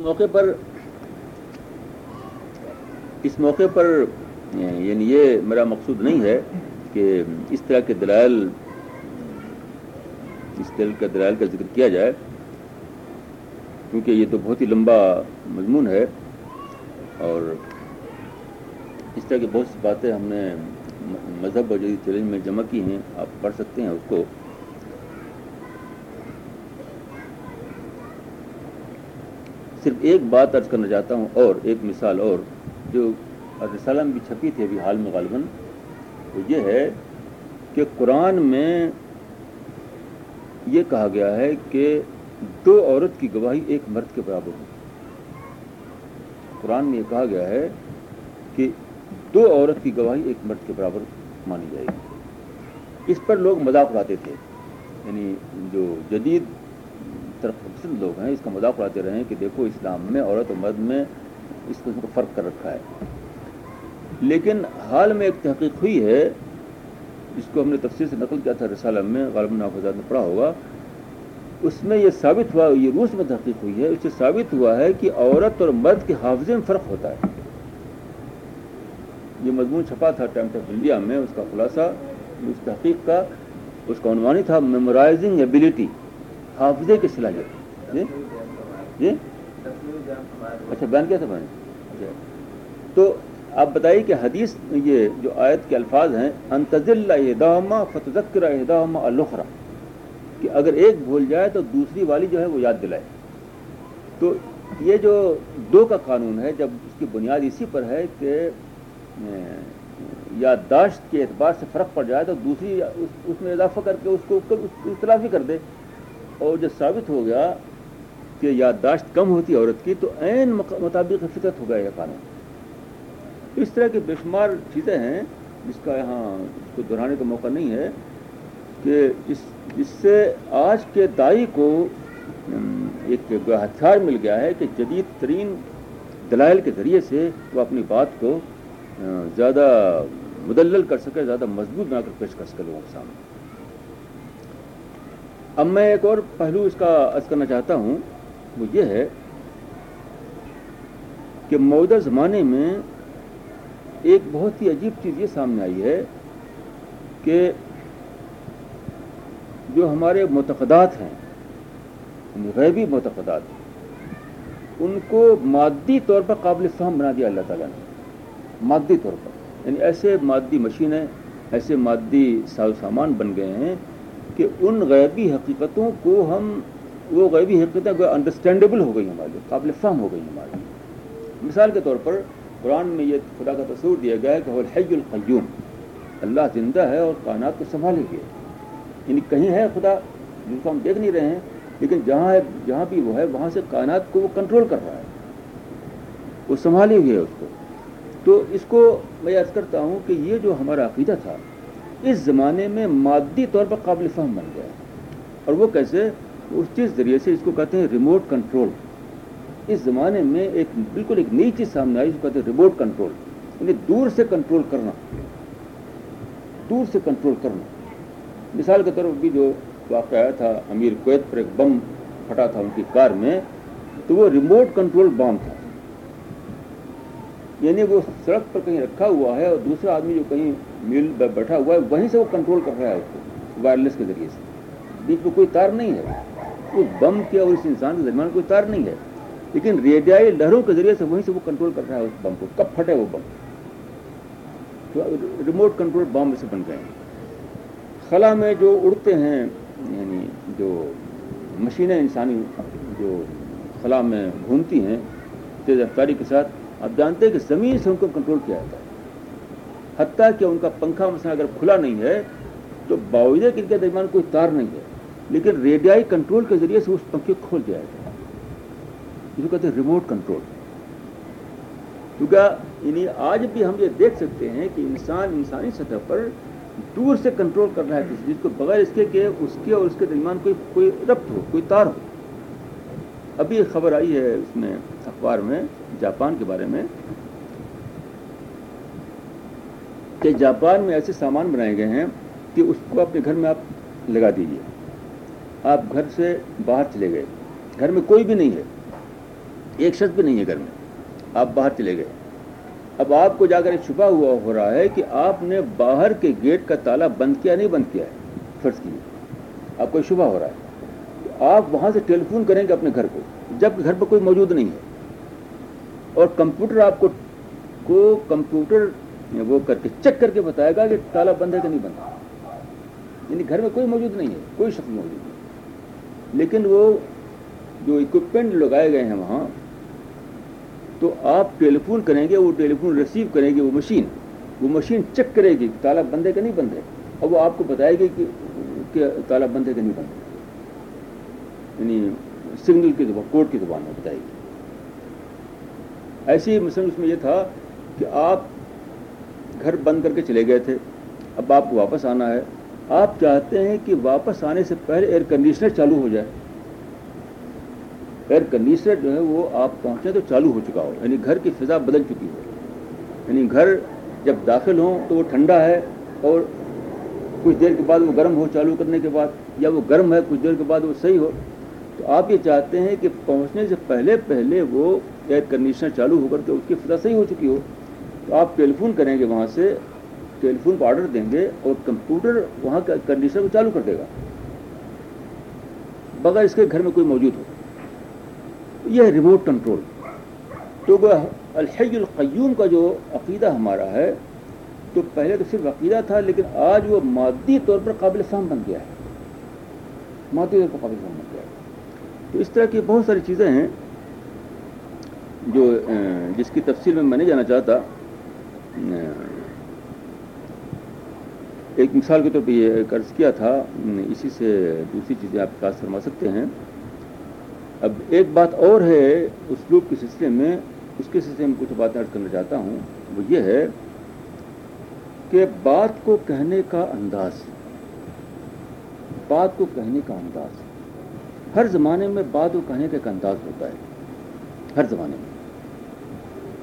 موقع پر اس موقع پر یعنی یہ میرا مقصود نہیں ہے کہ اس طرح کے دلائل، اس طرح کے دلائل کا ذکر کیا جائے، کیونکہ یہ تو بہت ہی لمبا مضمون ہے اور اس طرح کی بہت سی باتیں ہم نے مذہب اور جدید چیلنج میں جمع کی ہیں، آپ پڑھ سکتے ہیں اس کو۔ صرف ایک بات ارض کرنا چاہتا ہوں اور ایک مثال اور جو رسالہ میں بھی چھپی تھی ابھی حال میں غالباً، وہ یہ ہے کہ قرآن میں یہ کہا گیا ہے کہ دو عورت کی گواہی ایک مرد کے برابر ہو۔ قرآن میں یہ کہا گیا ہے کہ دو عورت کی گواہی ایک مرد کے برابر مانی جائے گی۔ اس پر لوگ مذاق اڑاتے تھے یعنی جو جدید طرف پسند لوگ ہیں، اس کا مذاق اڑاتے رہے ہیں کہ دیکھو اسلام میں عورت و مرد میں اس قسم کو فرق کر رکھا ہے۔ لیکن حال میں ایک تحقیق ہوئی ہے جس کو ہم نے تفصیل سے نقل کیا تھا رسالہ میں غالب نافذات میں پڑھا ہوگا۔ اس میں یہ ثابت ہوا، یہ روس میں تحقیق ہوئی ہے، اس سے ثابت ہوا ہے کہ عورت اور مرد کے حافظے میں فرق ہوتا ہے۔ یہ مضمون چھپا تھا ٹائمس آف انڈیا میں، اس کا خلاصہ، اس تحقیق کا، اس کا عنوانی تھا، میمورائزنگ ایبلٹی حافظے کی صلاحیت جی؟ جی؟ اچھا بیان کیا تھا میں نے جی۔ تو آپ بتائیے کہ حدیث یہ جو آیت کے الفاظ ہیں، انتظل اہدامہ فتذکر اہدامہ الخرا کہ اگر ایک بھول جائے تو دوسری والی جو ہے وہ یاد دلائے۔ تو یہ جو دو کا قانون ہے، جب اس کی بنیاد اسی پر ہے کہ یادداشت کے اعتبار سے فرق پڑ جائے تو دوسری اس میں اضافہ کر کے اس کو اختلافی کر دے۔ اور جب ثابت ہو گیا کہ یادداشت کم ہوتی عورت کی، تو عین مطابق فطرت ہو گیا یہ قانون۔ اس طرح کی بے شمار چیزیں ہیں جس کا یہاں اس کو دہرانے کا موقع نہیں ہے کہ جس جس سے آج کے دائی کو ایک ہتھیار مل گیا ہے کہ جدید ترین دلائل کے ذریعے سے وہ اپنی بات کو زیادہ مدلل کر سکے، زیادہ مضبوط بنا کر پیش کر سکے لوگوں کے سامنے۔ اب میں ایک اور پہلو اس کا عرض کرنا چاہتا ہوں، وہ یہ ہے کہ موجودہ زمانے میں ایک بہت ہی عجیب چیز یہ سامنے آئی ہے کہ جو ہمارے معتقدات ہیں یعنی غیبی معتقدات، ان کو مادی طور پر قابل فہم بنا دیا اللہ تعالیٰ نے۔ مادی طور پر یعنی ایسے مادی مشینیں، ایسے مادی ساز سامان بن گئے ہیں کہ ان غیبی حقیقتوں کو ہم، وہ غیبی حقیقتیں انڈرسٹینڈیبل ہو گئی ہمارے لیے، قابل فہم ہو گئی ہمارے لیے۔ مثال کے طور پر قرآن میں یہ خدا کا تصور دیا گیا ہے کہ وہ حی القیوم، اللہ زندہ ہے اور کائنات کو سنبھالے گئے یعنی کہیں ہے خدا جن کو ہم دیکھ نہیں رہے ہیں، لیکن جہاں ہے، جہاں بھی وہ ہے، وہاں سے کائنات کو وہ کنٹرول کر رہا ہے۔ وہ سنبھالے ہوئے ہے اس کو۔ تو اس کو میں یاد کرتا ہوں کہ یہ جو ہمارا عقیدہ تھا اس زمانے میں مادی طور پر قابل فہم بن گیا۔ اور وہ کیسے؟ اس چیز ذریعے سے اس کو کہتے ہیں ریموٹ کنٹرول اس زمانے میں ایک بالکل ایک نئی چیز سامنے آئی، اس کو کہتے ہیں ریموٹ کنٹرول یعنی دور سے کنٹرول کرنا۔ دور سے کنٹرول کرنا۔ مثال کے طور پر بھی جو واقعہ آیا تھا، امیر کویت پر ایک بم پھٹا تھا ان کی کار میں، تو وہ ریموٹ کنٹرول بم تھا۔ یعنی وہ سڑک پر کہیں رکھا ہوا ہے اور دوسرا آدمی جو کہیں میل بیٹھا ہوا ہے، وہیں سے وہ کنٹرول کر رہا ہے اس کو وائرلیس کے ذریعے سے۔ بیچ میں کوئی تار نہیں ہے۔ اس بم کے اور اس انسان کے درمیان کوئی تار نہیں ہے۔ لیکن ریڈیائی لہروں کے ذریعے سے وہیں سے وہ کنٹرول کر رہا ہے اس بم کو۔ کب پھٹے وہ بم؟ تو ریموٹ کنٹرول بم سے بن گئے ہیں۔ خلا میں جو اڑتے ہیں یعنی جو مشینیں انسانی جو خلا میں گھومتی ہیں، تیز رفتاری کے ساتھ آپ جانتے ہیں کہ زمین سے ان کو کنٹرول کیا جاتا ہے۔ حتیٰ کہ ان کا پنکھا مثلا اگر کھلا نہیں ہے، تو باوجود ان کے درمیان کوئی تار نہیں ہے، لیکن ریڈیائی کنٹرول کے ذریعے سے اس پنکھے کھول دیا جاتا ہے۔ جس کو کہتے ہیں ریموٹ کنٹرول کیونکہ یعنی آج بھی ہم یہ دیکھ سکتے ہیں کہ انسان انسانی سطح پر دور سے کنٹرول کر رہا ہے کسی چیز کو، بغیر اس کے کہ اس کے اور اس کے درمیان کوئی کوئی ربط ہو، کوئی تار ہو۔ ابھی ایک خبر آئی ہے اس میں، اخبار میں جاپان کے بارے میں کہ جاپان میں ایسے سامان بنائے گئے ہیں کہ اس کو اپنے گھر میں آپ لگا دیجیے آپ گھر سے باہر چلے گئے۔ گھر میں کوئی بھی نہیں ہے۔ ایک شخص بھی نہیں ہے گھر میں۔ آپ باہر چلے گئے۔ اب آپ کو جا کر چھپا ہوا ہو رہا ہے کہ آپ نے باہر کے گیٹ کا تالا بند کیا نہیں بند کیا ہے۔ فرض کی آپ کو شبہ ہو رہا ہے آپ وہاں سے ٹیلی فون کریں گے اپنے گھر کو جب گھر پہ کوئی موجود نہیں ہے۔ اور کمپیوٹر آپ کو کو کمپیوٹر وہ کر کے چیک کر کے بتائے گا کہ تالا بند ہے کہ نہیں بند یعنی گھر میں کوئی موجود نہیں ہے، کوئی شخص موجود نہیں لیکن وہ جو اکوپمنٹ لگائے گئے ہیں وہاں، تو آپ ٹیلی فون کریں گے، وہ ٹیلی فون ریسیو کریں گے، وہ مشین وہ مشین چیک کرے گی تالا بند ہے کہ نہیں بند ہے۔ اور وہ آپ کو بتائے گی کہ تالا بند ہے کہ نہیں بند ہے۔ یعنی سگنل کی زبان کوڈ کی زبان میں بتائے گی۔ ایسی مثلاً اس میں یہ تھا کہ آپ گھر بند کر کے چلے گئے تھے۔ اب آپ کو واپس آنا ہے۔ آپ چاہتے ہیں کہ واپس آنے سے پہلے ایئر کنڈیشنر چالو ہو جائے۔ ایئر کنڈیشنر جو ہے وہ آپ پہنچے تو چالو ہو چکا ہو۔ یعنی گھر کی فضا بدل چکی ہو۔ یعنی گھر جب داخل ہوں تو وہ ٹھنڈا ہے اور کچھ دیر کے بعد وہ گرم ہو چالو کرنے کے بعد، یا وہ گرم ہے کچھ دیر کے بعد وہ صحیح ہو۔ تو آپ یہ چاہتے ہیں کہ پہنچنے سے پہلے پہلے وہ ایئر کنڈیشنر چالو ہو کر کے اس کی فضا صحیح ہو چکی ہو، تو آپ ٹیلی فون کریں گے وہاں سے ٹیلی فون کو آرڈر دیں گے اور کمپیوٹر وہاں کا کنڈیشنر کو چالو کر دے گا۔ بغیر اس کے گھر میں کوئی موجود ہو۔ یہ ہے ریموٹ کنٹرول تو الحی القیوم کا جو عقیدہ ہمارا ہے، تو پہلے تو صرف عقیدہ تھا، لیکن آج وہ مادی طور پر قابل فہم بن گیا ہے۔ مادی طور پر قابل فہم بن گیا ہے۔ تو اس طرح کی بہت ساری چیزیں ہیں۔ جو جس کی تفصیل میں میں نہیں جانا چاہتا ایک مثال کے طور پہ یہ قرض کیا تھا اسی سے دوسری چیزیں آپ پاس فرما سکتے ہیں۔ اب ایک بات اور ہے، اسلوب کے سلسلے میں، اس کے سلسلے میں کچھ باتیں عرض کرنا چاہتا ہوں۔ وہ یہ ہے کہ بات کو کہنے کا انداز، بات کو کہنے کا انداز۔ ہر زمانے میں بات کو کہنے کا ایک انداز ہوتا ہے۔ ہر زمانے میں۔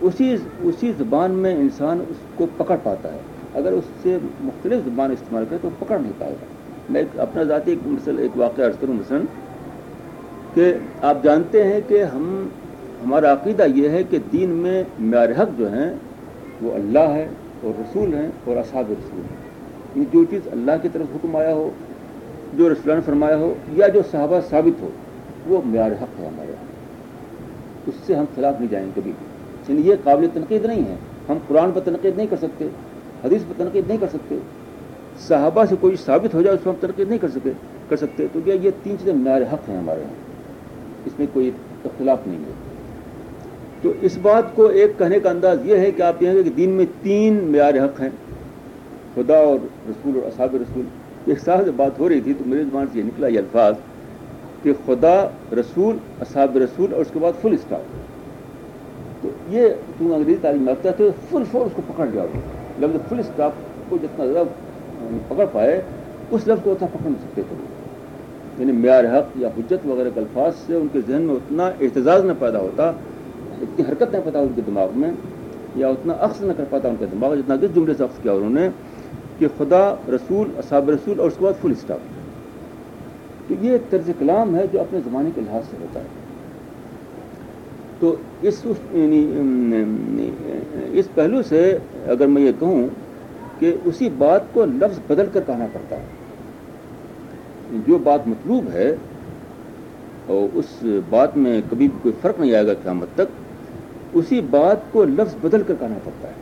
اسی اسی زبان میں انسان اس کو پکڑ پاتا ہے۔ اگر اس سے مختلف زبان استعمال کرے تو پکڑ نہیں پائے گا۔ میں اپنا ذاتی ایک مثل ایک واقعہ عرض کروں مثلاً کہ آپ جانتے ہیں کہ ہم ہمارا عقیدہ یہ ہے کہ دین میں معیار حق جو ہیں، وہ اللہ ہے اور رسول ہیں اور اصحاب رسول ہیں۔ یہ جو چیز اللہ کی طرف حکم آیا ہو، جو رسولان فرمایا ہو، یا جو صحابہ ثابت ہو، وہ معیار حق ہے ہمارے۔ اس سے ہم خلاف نہیں جائیں کبھی بھی۔ یعنی یہ قابل تنقید نہیں ہے۔ ہم قرآن پر تنقید نہیں کر سکتے، حدیث پر تنقید نہیں کر سکتے۔ صحابہ سے کوئی ثابت ہو جائے اس پر ہم تنقید نہیں کر سکے، کر سکتے۔ تو کیا یہ تین چیزیں معیار حق ہیں ہمارے یہاں؟ اس میں کوئی اختلاف نہیں ہے۔ تو اس بات کو ایک کہنے کا انداز یہ ہے کہ آپ یہ کہ دین میں تین معیار حق ہیں۔ خدا اور رسول اور اصحاب رسول۔ ایک سال سے بات ہو رہی تھی تو میرے زبان سے یہ نکلا یہ الفاظ کہ خدا رسول، اصحاب رسول اور اس کے بعد فل اسٹاپ تو یہ تم انگریزی تعلیم یافتہ تھے، فل فور اس کو پکڑ جاؤ لفظ فل اسٹاپ کو جتنا زیادہ یعنی پکڑ پائے، اس لفظ کو اتنا پکڑ نہیں سکتے تھے۔ یعنی معیار حق یا حجت وغیرہ کے الفاظ سے ان کے ذہن میں اتنا احتجاج نہ پیدا ہوتا، اتنی حرکت نہیں پتا ان کے دماغ میں، یا اتنا عکس نہ کر پاتا ان کے دماغ میں جتنا کس جملے سے عکس کیا انہوں نے، کہ خدا رسول، اصحاب رسول اور اس کے بعد فل اسٹاپ تو یہ طرز کلام ہے جو اپنے زمانے کے لحاظ سے ہوتا ہے۔ تو اس یعنی اس پہلو سے اگر میں یہ کہوں کہ اسی بات کو لفظ بدل کر کہنا پڑتا ہے۔ جو بات مطلوب ہے، اور اس بات میں کبھی کوئی فرق نہیں آئے گا قیامت تک، اسی بات کو لفظ بدل کر کہنا پڑتا ہے۔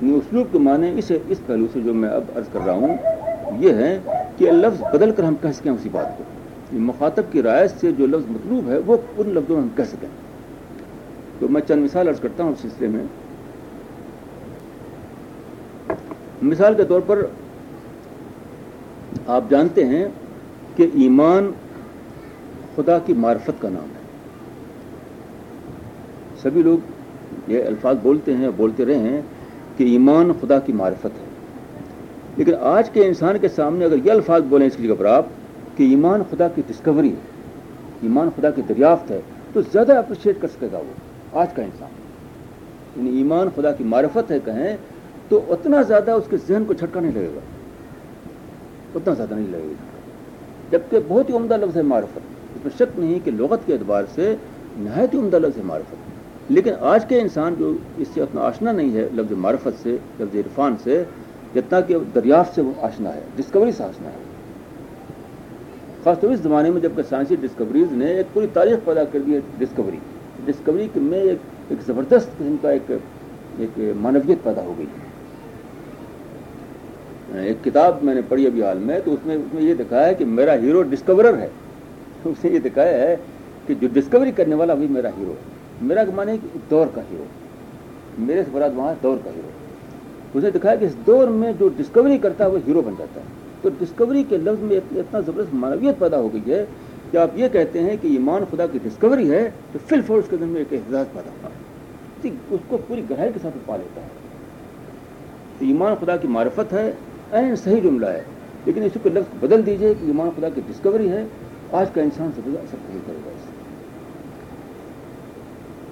یعنی اسلوب کے معنی اس اس پہلو سے جو میں اب عرض کر رہا ہوں، یہ ہے کہ لفظ بدل کر ہم کہہ سکیں اسی بات کو۔ یعنی مخاطب کی رائے سے جو لفظ مطلوب ہے، وہ ان لفظوں میں ہم کہہ سکیں۔ تو میں چند مثال عرض کرتا ہوں اس سلسلے میں۔ مثال کے طور پر آپ جانتے ہیں کہ ایمان خدا کی معرفت کا نام ہے۔ سبھی لوگ یہ الفاظ بولتے ہیں، بولتے رہے ہیں کہ ایمان خدا کی معرفت ہے۔ لیکن آج کے انسان کے سامنے اگر یہ الفاظ بولیں اس کی جگہ پر آپ کہ ایمان خدا کی ڈسکوری ہے، ایمان خدا کی دریافت ہے، تو زیادہ اپریشیٹ کر سکے گا وہ۔ آج کا انسان۔ یعنی ایمان خدا کی معرفت ہے کہیں، تو اتنا زیادہ اس کے ذہن کو چھٹکا نہیں لگے گا۔ اتنا زیادہ نہیں لگے گا۔ جبکہ بہت ہی عمدہ لفظ ہے معرفت۔ اس میں شک نہیں کہ لغت کے اعتبار سے نہایت ہی عمدہ لفظ معرفت۔ لیکن آج کے انسان جو اس سے اتنا آشنا نہیں ہے لفظ معرفت سے، لفظ عرفان سے، جتنا کہ دریافت سے وہ آشنا ہے ڈسکوری سے آشنا ہے۔ خاص طور اس زمانے میں جبکہ سائنسی ڈسکوریز نے ایک پوری تاریخ پیدا کر دی ہے ڈسکوری ڈسکوری میں ایک ایک زبردست قسم کا ایک ایک مانویت پیدا ہو گئی۔ ایک کتاب میں نے پڑھی ابھی حال میں، تو اس میں اس میں یہ دکھایا ہے کہ میرا ہیرو ڈسکورر ہے۔ اس نے یہ دکھایا ہے کہ جو ڈسکوری کرنے والا وہی میرا ہیرو ہے۔ میرا مانے کہ دور کا ہیرو۔ میرے سے براد وہاں دور کا ہیرو اس نے دکھایا کہ اس دور میں جو ڈسکوری کرتا ہے، وہ ہیرو بن جاتا ہے۔ تو ڈسکوری کے لفظ میں اتنا زبردست مانویت پیدا ہو گئی ہے کہ آپ یہ کہتے ہیں کہ ایمان خدا کی ڈسکوری ہے تو فل فور اس کے دن میں ایک احساس پیدا ہوتا ہے۔ اس کو پوری گہرائی کے ساتھ پا لیتا ہے۔ تو ایمان خدا کی معرفت ہے، این صحیح جملہ ہے، لیکن اس کو لفظ بدل دیجیے کہ ایمان خدا کی ڈسکوری ہے۔ آج کا انسان سے اثر نہیں کرے گا۔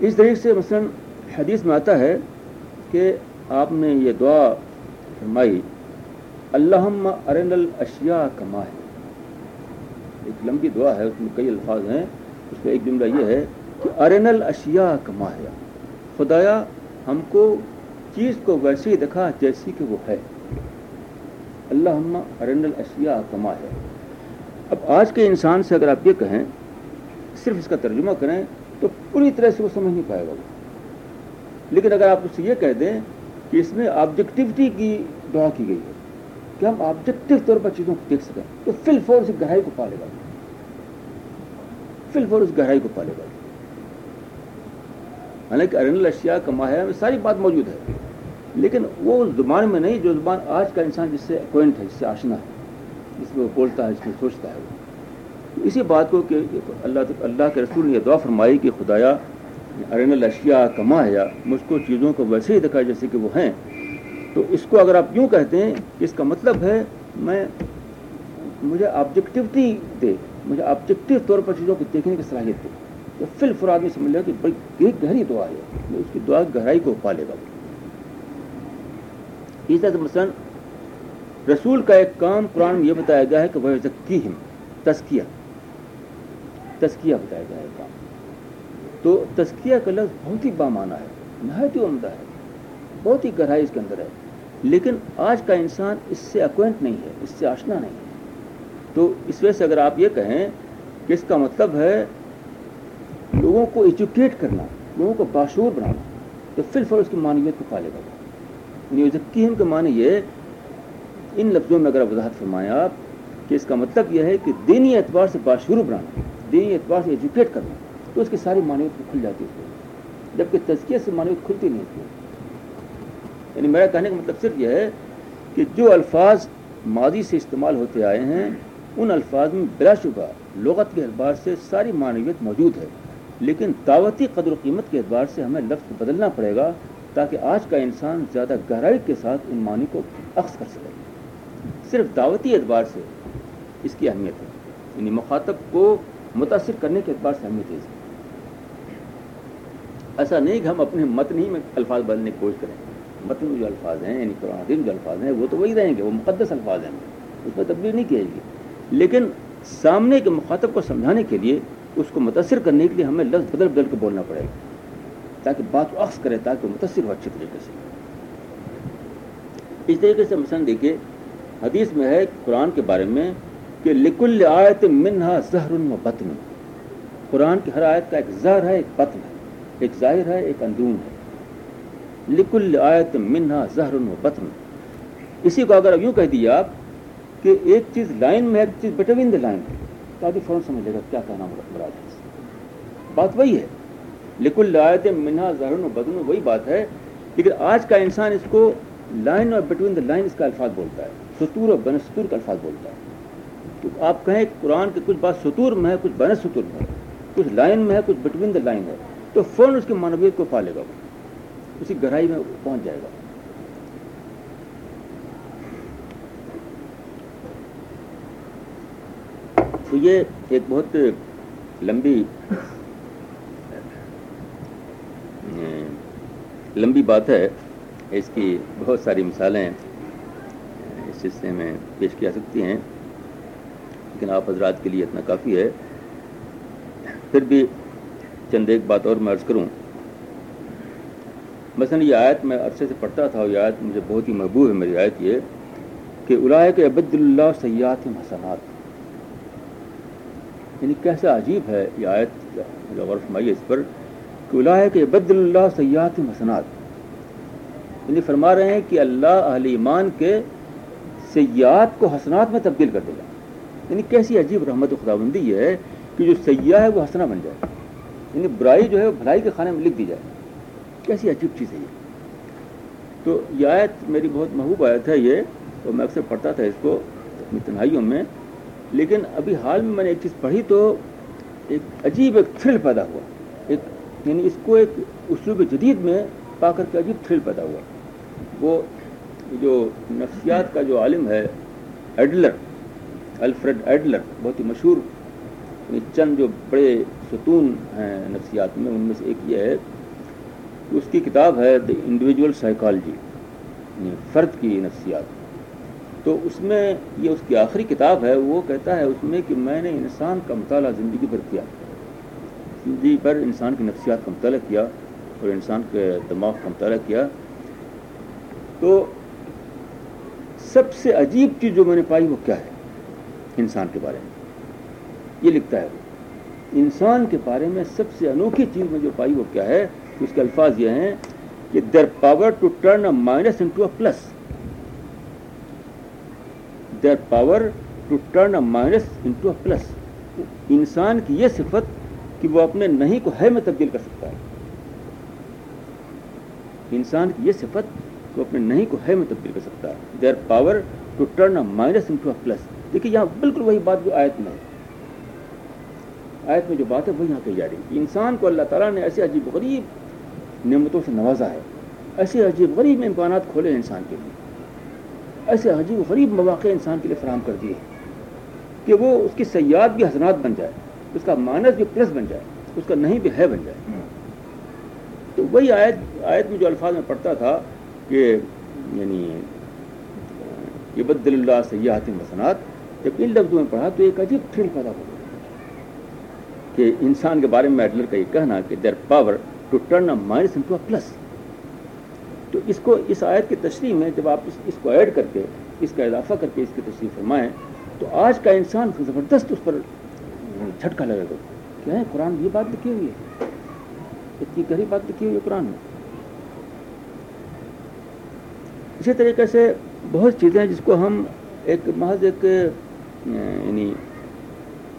اس طریقے سے مثلا حدیث میں آتا ہے کہ آپ نے یہ دعا فرمائی اللہ ارن الاشیاء کما ہے۔ ایک لمبی دعا ہے، اس میں کئی الفاظ ہیں۔ اس میں ایک جملہ یہ ہے کہ ارن الاشیاء کما ہے خدایا، ہم کو چیز کو ویسے ہی دکھا جیسی کہ وہ ہے۔ اللہ ارن الاشیاء کما ہے اب آج کے انسان سے اگر آپ یہ کہیں، صرف اس کا ترجمہ کریں تو پوری طرح سے وہ سمجھ نہیں پائے گا وہ۔ لیکن اگر آپ اس سے یہ کہہ دیں کہ اس میں آبجیکٹیوٹی کی دعا کی گئی ہے کہ ہم آبجیکٹو طور پر چیزوں کو دیکھ سکیں تو فل فور اس گہرائی کو پالے گا۔ فل فور اس گہرائی کو پالے گا۔ حالانکہ ارن الاشیاء کا ماہر میں ساری بات موجود ہے۔ لیکن وہ زبان میں نہیں، جو زبان آج کا انسان جس سے اکوینٹ ہے، جس سے آشنا ہے، جس میں وہ بولتا ہے، جس میں سوچتا ہے۔ وہ اسی بات کو کہ اللہ اللہ کے رسول نے یہ دعا فرمائی کہ خدایا ارن الاشیاء کما ہے، مجھ کو چیزوں کو ویسے ہی دکھا جیسے کہ وہ ہیں۔ تو اس کو اگر آپ یوں کہتے ہیں کہ اس کا مطلب ہے میں مجھے آبجیکٹیوٹی دے، مجھے آبجیکٹو طور پر چیزوں کو دیکھنے کی صلاحیت دے۔ تو فل فراد میں سمجھ لیا کہ بڑی گہری دعا ہے اس کی دعا گہرائی کو پالے گا۔ اسی طرح سے مثلاً رسول کا ایک کام قرآن میں یہ بتایا گیا ہے کہ وہ ذکی ہم تسکیہ تسکیہ بتایا گیا ہے کام۔ تو تسکیہ کا لفظ بہت ہی بامانہ ہے، نہایت ہی عمدہ ہے، بہت ہی گہرائی اس کے اندر ہے۔ لیکن آج کا انسان اس سے اکوینٹ نہیں ہے، اس سے آشنا نہیں ہے۔ تو اس وجہ سے اگر آپ یہ کہیں کہ اس کا مطلب ہے لوگوں کو ایجوکیٹ کرنا، لوگوں کو باشور بنانا، تو فل فور اس کی معنویت کو پالے گا۔ یعنی کا معنی یہ ان لفظوں میں اگر وضاحت فرمائیں آپ کہ اس کا مطلب یہ ہے کہ دینی اعتبار سے باشور بنانا، دینی اعتبار سے ایجوکیٹ کرنا، تو اس کی ساری معنویت کو کھل جاتی ہے۔ جبکہ تزکیے سے معنویت کھلتی نہیں ہوتی یعنی میرا کہنے کا مطلب صرف یہ ہے کہ جو الفاظ ماضی سے استعمال ہوتے آئے ہیں، ان الفاظ میں بلا شبہ لغت کے اعتبار سے ساری معنویت موجود ہے۔ لیکن دعوتی قدر و قیمت کے اعتبار سے ہمیں لفظ بدلنا پڑے گا تاکہ آج کا انسان زیادہ گہرائی کے ساتھ ان معنی کو عکس کر سکے۔ صرف دعوتی اعتبار سے اس کی اہمیت ہے۔ یعنی مخاطب کو متاثر کرنے کے اعتبار سے اہمیت ہے۔ ایسا نہیں کہ ہم اپنے متن ہی میں الفاظ بدلنے کی کوشش کریں۔ متن میں جو الفاظ ہیں یعنی قرآن حدیم جو الفاظ ہیں، وہ تو وہی رہیں گے، وہ مقدس الفاظ ہیں۔ اس میں تبدیل نہیں کی جائے گی لیکن سامنے کے مخاطب کو سمجھانے کے لیے اس کو متاثر کرنے کے لیے ہمیں لفظ بدل بدل کے بولنا پڑے گا۔ تاکہ بات کو عکس کرے، تاکہ وہ متاثر ہو اچھے طریقے سے۔ اس طریقے سے مثلاً دیکھیے، حدیث میں ہے قرآن کے بارے میں کہ لکل آیت منہا زہر و بطن۔ قرآن کی ہر آیت کا ایک زہر ہے، ایک بطن ہے۔ ایک ظاہر ہے، ایک اندرون ہے۔ لکل آیت منہا زہر و بطن۔ اسی کو اگر یوں کہہ دیے آپ کہ ایک چیز لائن میں ایک چیز بٹوین دا لائن ہے، تو آدمی فوراً سمجھ لے گا کیا کہنا مراد ہے۔ بات وہی ہے۔ لکل آیت منہا زہر و بدن وہی بات ہے۔ لیکن آج کا انسان اس کو لائن اور بٹوین دا لائن اس کا الفاظ بولتا ہے۔ سطور اور بنستور کا الفاظ بولتا ہے۔ تو آپ کہیں قرآن کی کچھ بات سطور میں ہے، کچھ بنستور میں ہے، کچھ لائن میں ہے، کچھ بٹوین دا لائن ہے، تو فوراً اس کی مانویت کو پالے گا وہ۔ اسی گہرائی میں پہنچ جائے گا۔ تو یہ ایک بہت لمبی لمبی بات ہے۔ اس کی بہت ساری مثالیں اس حصے میں پیش کیا سکتی ہیں۔ لیکن آپ حضرات کے لیے اتنا کافی ہے۔ پھر بھی چند ایک بات اور میں عرض کروں۔ مثلا یہ آیت میں عرصے سے پڑھتا تھا اور یہ آیت مجھے بہت ہی محبوب ہے، میری آیت یہ کہ الائے کے عبد اللہ سیاحت حسنات۔ یعنی کیسا عجیب ہے یہ آیت غور فرمائیے اس پر، کہ الائے کے عبد اللہ سیاحت حسنات۔ یعنی فرما رہے ہیں کہ اللہ اہل ایمان کے سیاحت کو حسنات میں تبدیل کر دے گا۔ یعنی کیسی عجیب رحمت و خدا بندی یہ ہے کہ جو سیاح ہے وہ حسنا بن جائے یعنی برائی جو ہے وہ بھلائی کے خانے میں لکھ دی جائے۔ کیسی عجیب چیز ہے یہ؟ تو یہ آیت میری بہت محبوب آیت ہے یہ اور میں اکثر پڑھتا تھا اس کو اپنی تنہائیوں میں۔ لیکن ابھی حال میں میں نے ایک چیز پڑھی تو ایک عجیب ایک تھرل پیدا ہوا۔ ایک یعنی اس کو ایک اسلوب جدید میں پا کر کے عجیب تھرل پیدا ہوا۔ وہ جو نفسیات کا جو عالم ہے، ایڈلر، الفریڈ ایڈلر، بہت ہی مشہور یعنی چند جو بڑے ستون ہیں نفسیات میں، ان میں سے ایک یہ ہے۔ اس کی کتاب ہے دی انڈیویجول سائیکالوجی فرد کی نفسیات. تو اس میں یہ اس کی آخری کتاب ہے، وہ کہتا ہے اس میں کہ میں نے انسان کا مطالعہ زندگی پر کیا۔ زندگی پر انسان کی نفسیات کا مطالعہ کیا اور انسان کے دماغ کا مطالعہ کیا۔ تو سب سے عجیب چیز جو میں نے پائی وہ کیا ہے؟ انسان کے بارے میں۔ یہ لکھتا ہے وہ۔ انسان کے بارے میں سب سے انوکھی چیز میں جو پائی وہ کیا ہے؟ اس کے الفاظ یہ ہیں کہ there power to turn a minus into a plus there power to turn a minus into a plus انسان کی یہ صفت کہ وہ اپنے نہیں کو ہے میں تبدیل کر سکتا ہے۔ انسان کی یہ صفت وہ اپنے نہیں کو ہے میں تبدیل کر سکتا ہے۔ There power to turn a minus into a plus دیکھیے یہاں بالکل وہی بات جو آیت میں ہے۔ آیت میں جو بات ہے وہ یہاں کہی جا رہی ہے انسان کو اللہ تعالیٰ نے ایسے عجیب غریب نعمتوں سے نوازا ہے۔ ایسے عجیب غریب امکانات کھولے ہیں انسان کے لیے۔ ایسے عجیب غریب مواقع انسان کے لیے فراہم کر دیے کہ وہ اس کی سیاد بھی حسنات بن جائے اس کا مانس بھی پلس بن جائے اس کا نہیں بھی ہے بن جائے۔ تو وہی آیت آیت میں جو الفاظ میں پڑھتا تھا کہ یعنی یہ بدل اللہ سیاحت مسنات جب ان لفظوں میں پڑھا تو ایک عجیب تھرل پیدا ہو کہ انسان کے بارے میں ایڈلر کا یہ کہنا کہ there power to turn a minus into a plus تو اس کو اس آیت کی تشریح میں جب آپ اس اس کو ایڈ کر کے، اس کا اضافہ کر کے اس کی تشریح فرمائیں، تو آج کا انسان زبردست اس پر جھٹکا لگے گا۔ کیا ہے؟ قرآن یہ بات لکھی ہوئی ہے۔ اتنی گہری بات لکھی ہوئی ہے قرآن میں۔ اسی طریقے سے بہت چیزیں ہیں جس کو ہم ایک محض ایک یعنی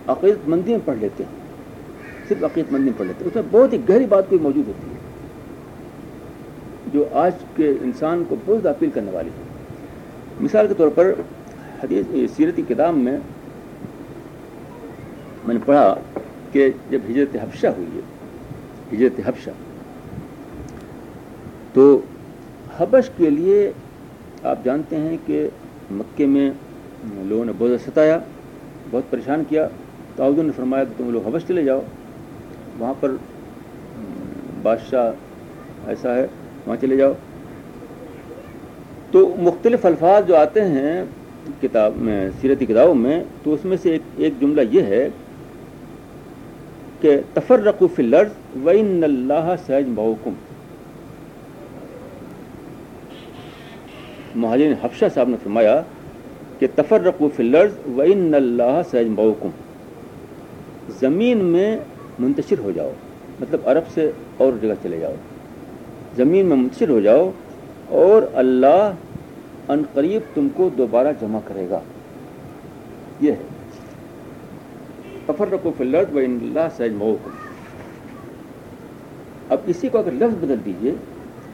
عقیدت مندی میں پڑھ لیتے ہیں۔ صرف عقیدت مندی پڑھ لیتے۔ اس میں بہت ہی گہری بات کوئی موجود ہوتی ہے جو آج کے انسان کو بہت اپیل کرنے والی ہے۔ مثال کے طور پر حدیث سیرتی کتاب میں میں نے پڑھا کہ جب ہجرت حفشہ ہوئی ہے، ہجرت حفشہ تو حبش کے لیے آپ جانتے ہیں کہ مکے میں لوگوں نے بہت ستایا، بہت پریشان کیا۔ تو عودوں نے فرمایا کہ تم لوگ حبش چلے جاؤ۔ وہاں پر بادشاہ ایسا ہے، وہاں چلے جاؤ۔ تو مختلف الفاظ جو آتے ہیں کتاب میں سیرتی کتابوں میں، تو اس میں سے ایک ایک جملہ یہ ہے کہ تفرق فی الارض وَإِنَّ اللَّهَ سَيَجْمَعُكُمْ۔ مہاجرین حفشہ صاحب نے فرمایا کہ تفرق فی الارض وَإِنَّ اللَّهَ سَيَجْمَعُكُمْ۔ زمین میں منتشر ہو جاؤ۔ مطلب عرب سے اور جگہ چلے جاؤ۔ زمین میں منتشر ہو جاؤ اور اللہ ان قریب تم کو دوبارہ جمع کرے گا۔ یہ ہے۔ تفرق و فلرد و اللہ سیج اب اسی کو اگر لفظ بدل دیجیے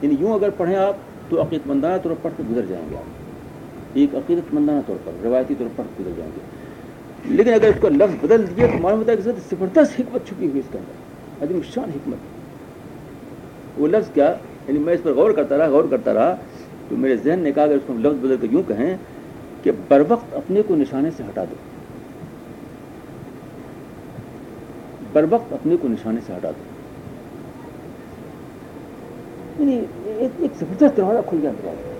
یعنی یوں اگر پڑھیں آپ تو عقیدت مندانہ طور پر پڑھ کے گزر جائیں گے آپ۔ ایک عقیدت مندانہ طور پر، روایتی طور پر گزر جائیں گے۔ لیکن اگر اس کو لفظ بدل دیجیے تو معلوم ہوتا ہے کہ زبردست حکمت چھپی ہوئی اس کے اندر۔ عظیم شان حکمت۔ وہ لفظ کیا؟ یعنی میں اس پر غور کرتا رہا، غور کرتا رہا تو میرے ذہن نے کہا اگر اس کو لفظ بدل کر یوں کہیں کہ بر وقت اپنے کو نشانے سے ہٹا دو۔ بر وقت اپنے کو نشانے سے ہٹا دو۔ یعنی ایک زبردست دروازہ کھل گیا دروازہ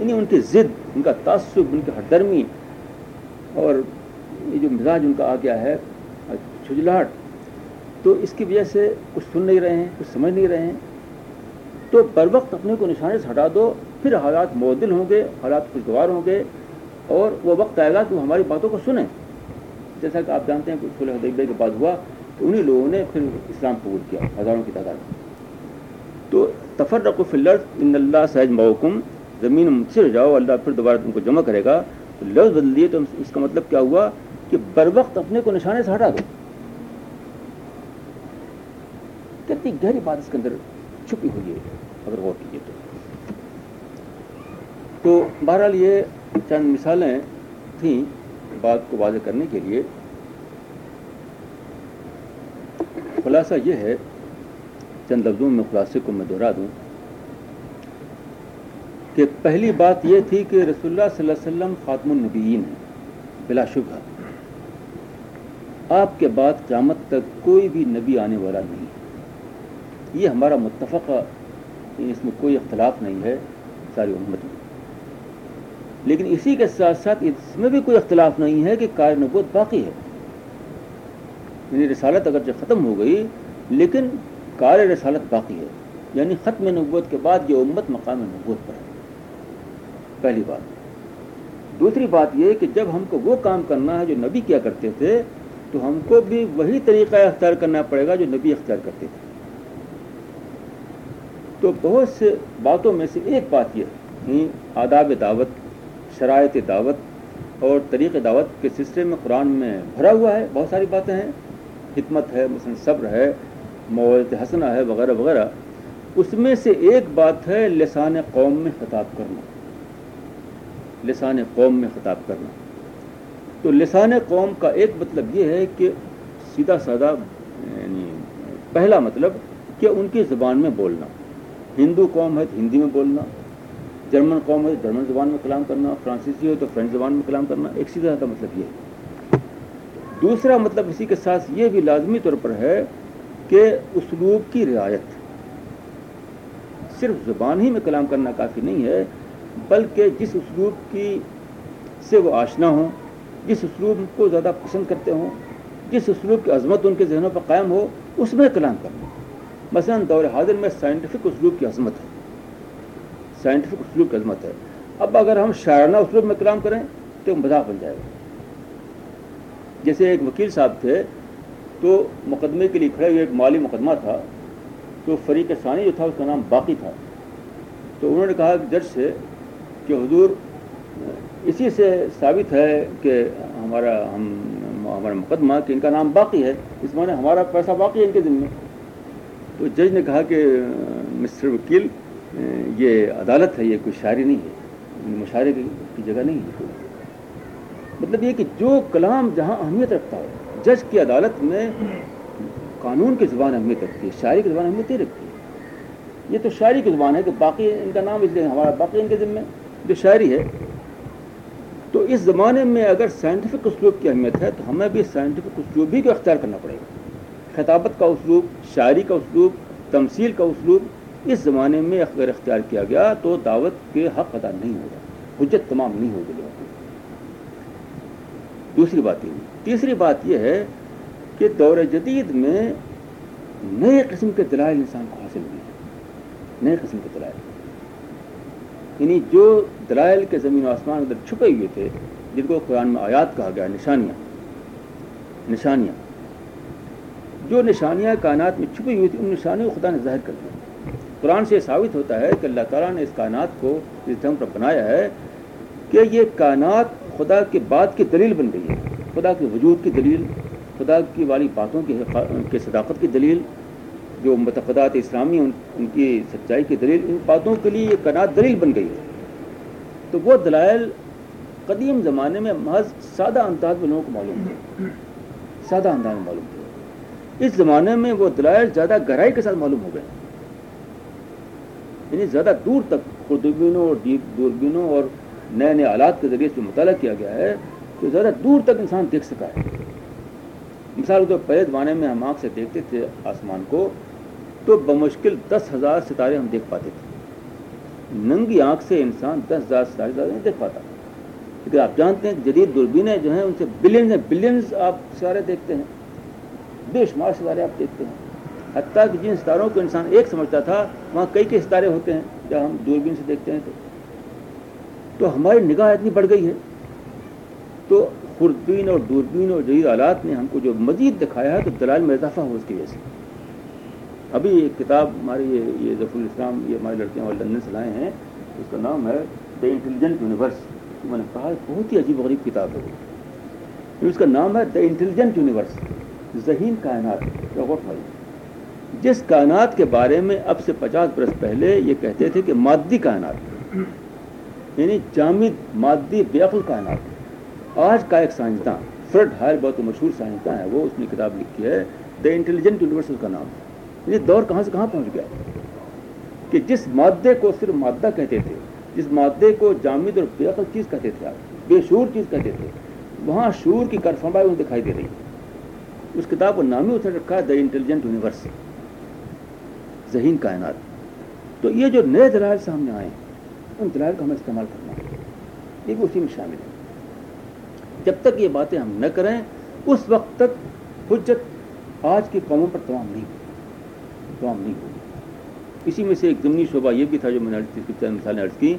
یعنی ان کی ضد، ان کا تعصب، ان کی ہردرمی اور یہ جو مزاج ان کا آ گیا ہے چھجلاہٹ تو اس کی وجہ سے کچھ سن نہیں رہے ہیں، کچھ سمجھ نہیں رہے ہیں۔ تو بر وقت اپنے کو نشانے سے ہٹا دو، پھر حالات معدل ہوں گے، حالات خوشگوار ہوں گے اور وہ وقت آئے گا کہ وہ ہماری باتوں کو سنیں۔ جیسا کہ آپ جانتے ہیں کہ کھلے حدیبے کے بعد ہوا تو انہیں لوگوں نے پھر اسلام قبول کیا، ہزاروں کی تعداد۔ میں تو تفرق و فلر ان اللہ سہج محکم زمین مچھر جاؤ، اللہ پھر دوبارہ تم کو جمع کرے گا۔ تو لفظ بدل دیے تو اس کا مطلب کیا ہوا کہ بر وقت اپنے کو نشانے سے ہٹا دو۔ کتنی گہری بات اس کے اندر چھپی ہوئی ہے، اگر غور کیجیے تو۔ تو بہرحال یہ چند مثالیں تھیں بات کو واضح کرنے کے لیے۔ خلاصہ یہ ہے، چند لفظوں میں خلاصے کو میں دہرا دوں۔ کہ پہلی بات یہ تھی کہ رسول اللہ صلی اللہ علیہ وسلم خاتم النبیین ہیں، بلا شبہ۔ آپ کے بعد قیامت تک کوئی بھی نبی آنے والا نہیں ہے۔ یہ ہمارا متفق یعنی اس میں کوئی اختلاف نہیں ہے ساری امت میں۔ لیکن اسی کے ساتھ ساتھ اس میں بھی کوئی اختلاف نہیں ہے کہ کار نبوت باقی ہے۔ یعنی رسالت اگر ختم ہو گئی، لیکن کار رسالت باقی ہے۔ یعنی ختم نبوت کے بعد یہ امت مقام نبوت پر ہے۔ پہلی بات۔ دوسری بات یہ کہ جب ہم کو وہ کام کرنا ہے جو نبی کیا کرتے تھے، تو ہم کو بھی وہی طریقہ اختیار کرنا پڑے گا جو نبی اختیار کرتے تھے۔ تو بہت سے باتوں میں سے ایک بات یہ آداب دعوت، شرائط دعوت اور طریق دعوت کے سلسلے میں قرآن میں بھرا ہوا ہے، بہت ساری باتیں ہیں۔ حکمت ہے، مثلاً صبر ہے موت حسنہ ہے، وغیرہ وغیرہ۔ اس میں سے ایک بات ہے، لسان قوم میں خطاب کرنا۔ لسان قوم میں خطاب کرنا۔ تو لسان قوم کا ایک مطلب یہ ہے کہ سیدھا سادہ یعنی پہلا مطلب کہ ان کی زبان میں بولنا۔ ہندو قوم ہے تو ہندی میں بولنا، جرمن قوم ہے تو جرمن زبان میں کلام کرنا، فرانسیسی ہو تو فرینچ زبان میں کلام کرنا، ایک سیدھا سادہ مطلب یہ ہے۔ دوسرا مطلب اسی کے ساتھ یہ بھی لازمی طور پر ہے کہ اسلوب کی رعایت۔ صرف زبان ہی میں کلام کرنا کافی نہیں ہے بلکہ جس اسلوب کی سے وہ آشنا ہوں، جس اسلوب کو زیادہ پسند کرتے ہوں، جس اسلوب کی عظمت ان کے ذہنوں پر قائم ہو، اس میں کلام کرنا مثلا دور حاضر میں سائنٹیفک اسلوب کی عظمت ہے۔ سائنٹیفک اسلوب کی عظمت ہے۔ اب اگر ہم شاعرانہ اسلوب میں کلام کریں تو مذاق بن جائے گا۔ جیسے ایک وکیل صاحب تھے، تو مقدمے کے لیے کھڑے ہوئے ایک مالی مقدمہ تھا، تو فریق ثانی جو تھا، اس کا نام باقی تھا۔ تو انہوں نے کہا کہ جج سے کہ حضور، اسی سے ثابت ہے کہ ہمارا، ہم، ہمارا مقدمہ کہ ان کا نام باقی ہے، اس معنی ہمارا پیسہ باقی ہے ان کے ذمے۔ تو جج نے کہا کہ، مسٹر وکیل، یہ عدالت ہے، یہ کوئی شاعری نہیں ہے، مشاعرے کی جگہ نہیں ہے۔ مطلب یہ کہ جو کلام جہاں اہمیت رکھتا ہے، جج کی عدالت میں قانون کی زبان اہمیت رکھتی ہے، شاعری کی زبان اہمیت نہیں رکھتی۔ ہے یہ تو شاعری کی زبان ہے کہ باقی ان کا نام اس لیے ہمارا، باقی ان کے ذمے۔ جو شاعری ہے، تو اس زمانے میں اگر سائنٹیفک اسلوب کی اہمیت ہے، تو ہمیں بھی سائنٹیفک اسلوب ہی کو اختیار کرنا پڑے گا۔ خطابت کا اسلوب، شاعری کا اسلوب، تمثیل کا اسلوب، اس زمانے میں اگر اختیار کیا گیا، تو دعوت کے حق ادا نہیں ہوگا حجت تمام نہیں ہوگی لوگوں کی دوسری بات یہ، تیسری بات یہ ہے کہ دور جدید میں نئے قسم کے دلائل انسان کو حاصل ہوئے ہیں۔ نئے قسم کے دلائل۔ یعنی جو دلائل کے زمین و آسمان اندر چھپے ہوئے تھے، جن کو قرآن میں آیات کہا گیا، نشانیاں۔ نشانیاں۔ جو نشانیاں کائنات میں چھپی ہوئی تھی ان نشانیوں کو خدا نے ظاہر کر دیا۔ قرآن سے یہ ثابت ہوتا ہے کہ اللہ تعالیٰ نے اس کائنات کو اس ڈھنگ پر بنایا ہے کہ یہ کائنات خدا کے بعد کی دلیل بن گئی ہے۔ خدا کے وجود کی دلیل، خدا کی والی باتوں کی صداقت کی دلیل جو متفدات اسلامی ان کی سچائی کی دلیل، ان باتوں کے لیے یہ کائنات دلیل بن گئی ہے۔ تو وہ دلائل قدیم زمانے میں محض سادہ انداز میں لوگوں کو معلوم تھے۔ سادہ انداز میں معلوم تھے۔ اس زمانے میں وہ دلائل زیادہ گہرائی کے ساتھ معلوم ہو گئے۔ یعنی زیادہ دور تک خوردبینوں اور دوربینوں اور نئے نئے آلات کے ذریعے سے مطالعہ کیا گیا ہے تو زیادہ دور تک انسان دیکھ سکا ہے۔ مثال تو پہلے زمانے میں ہم آنکھ سے دیکھتے تھے آسمان کو۔ تو بمشکل دس ہزار ستارے ہم دیکھ پاتے تھے۔ ننگی آنکھ سے انسان دس ہزار ستارے زیادہ نہیں دیکھ پاتا۔ کیونکہ آپ جانتے ہیں کہ جدید دوربینیں جو ہیں، ان سے بلینز ہیں، بلینز آپ ستارے دیکھتے ہیں۔ بے شمار ستارے آپ دیکھتے ہیں۔ حتیٰ کہ جن ستاروں کو انسان ایک سمجھتا تھا، وہاں کئی کئی ستارے ہوتے ہیں جب ہم دوربین سے دیکھتے ہیں تو۔ تو ہماری نگاہ اتنی بڑھ گئی ہے۔ تو خوردبین اور دوربین اور جدید آلات نے ہم کو جو مزید دکھایا ہے، تو دلائل میں اضافہ ہو اس کی وجہ سے۔ ابھی ایک کتاب ہماری یہ یہ ظفر الاسلام، یہ ہماری لڑکیاں اور لندن سے لائے ہیں، اس کا نام ہے دا انٹیلیجنٹ یونیورس میں نے کہا بہت ہی عجیب غریب کتاب ہے وہ۔ اس کا نام ہے دا انٹیلیجنٹ یونیورس ذہین کائنات۔ بھائی جس کائنات کے بارے میں اب سے پچاس برس پہلے یہ کہتے تھے کہ مادی کائنات یعنی جامد، مادی بیقل کائنات۔ آج کا ایک سائنسداں، فرڈ ہائر بہت مشہور سائنسداں ہے وہ اس نے کتاب لکھی ہے۔ دا انٹیلیجنٹ یونیورس کا نام یعنی دور کہاں سے کہاں پہنچ گیا؟ کہ جس مادے کو صرف مادہ کہتے تھے، جس مادے کو جامد اور بیقل چیز کہتے تھے آپ، بے شور چیز کہتے تھے، وہاں شور کی کرفمائی دکھائی دے رہی۔ اس کتاب کو نامی اسے رکھا ہے دا انٹیلیجنٹ یونیورس ذہین کائنات۔ تو یہ جو نئے دلائل سامنے آئے ہیں، ان دلائل کو ہمیں استعمال کرنا یہ بھی اسی میں شامل ہے۔ جب تک یہ باتیں ہم نہ کریں، اس وقت تک حجت آج کی قوموں پر تمام نہیں ہوگی تمام نہیں ہوگی۔ اسی میں سے ایک ضمنی شعبہ یہ بھی تھا جو میں نے مثالیں عرض کی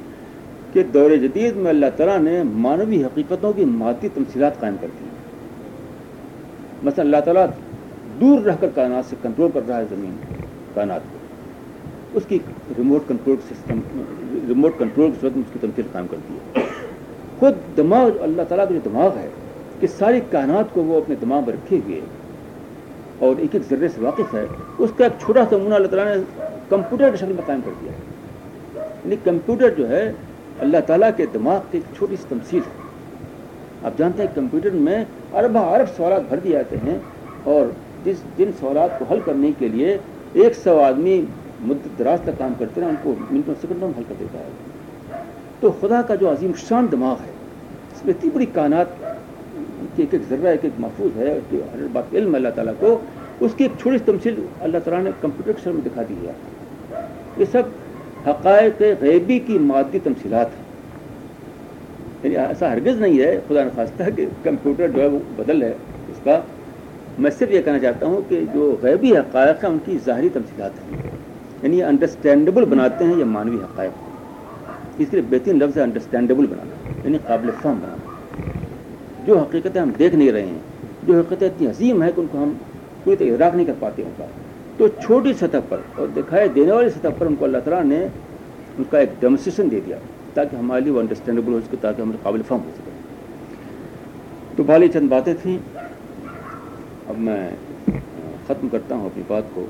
کہ دور جدید میں اللہ تعالیٰ نے مانوی حقیقتوں کی مادی تمثیلات قائم کر دی۔ مثلا اللہ تعالیٰ دور رہ کر کائنات سے کنٹرول کر رہا ہے زمین، کائنات کو۔ اس کی remote control system remote control کی صورت میں اس کی تمثیل قائم کرتی ہے۔ خود دماغ، اللہ تعالیٰ کا جو دماغ ہے کہ ساری کائنات کو وہ اپنے دماغ میں رکھے ہوئے اور ایک ایک ذرے سے واقف ہے، اس کا ایک چھوٹا سا نمونہ اللہ تعالیٰ نے کمپیوٹر کی شکل میں قائم کر دیا۔ یعنی کمپیوٹر جو ہے، اللہ تعالیٰ کے دماغ کی ایک چھوٹی سی تمثیل ہے۔ آپ جانتے ہیں، کمپیوٹر میں ارب ارب سوالات بھر دیے جاتے ہیں اور جس جن سوالات کو حل کرنے کے لیے ایک سو آدمی مدت دراز تک کام کرتے ہیں، ان کو منٹوں سیکنڈوں میں حل کر دیتا ہے۔ تو خدا کا جو عظیم شان دماغ ہے، اس میں اتنی بڑی کائنات کی ایک ایک ذرہ ایک ایک محفوظ ہے اس کی ہر بات علم اللہ تعالیٰ کو، اس کی ایک چھوٹی سی تمثیل اللہ تعالیٰ نے کمپیوٹر کے میں دکھا دی ہے۔ یہ سب حقائق غیبی کی مادی تمثیلات ہیں۔ یعنی ایسا ہرگز نہیں ہے، خدا نخواستہ، کہ کمپیوٹر جو ہے وہ بدل ہے اس کا۔ میں صرف یہ کہنا چاہتا ہوں کہ جو غیبی حقائق ہیں، ان کی ظاہری تمثیلات ہیں۔ یعنی انڈرسٹینڈیبل بناتے ہیں، یہ مانوی حقائق۔ اس کے لیے بہترین لفظ ہے انڈرسٹینڈیبل بنانا یعنی قابل فہم بنانا۔ جو حقیقتیں ہم دیکھ نہیں رہے ہیں، جو حقیقتیں اتنی عظیم ہیں کہ ان کو ہم پوری طرح ادراک نہیں کر پاتے ان کا تو چھوٹی سطح پر اور دکھائی دینے والی سطح پر ان کو اللہ تعالیٰ نے ان کا ایک ڈیمونسٹریشن دے دیا تاکہ ہمارے لیے وہ انڈرسٹینڈیبل ہو سکے، تاکہ ہمارے قابل فہم ہو سکے۔ تو بالی چند باتیں تھیں۔ اب میں ختم کرتا ہوں اپنی بات کو۔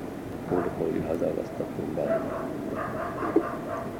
قول قولي هذا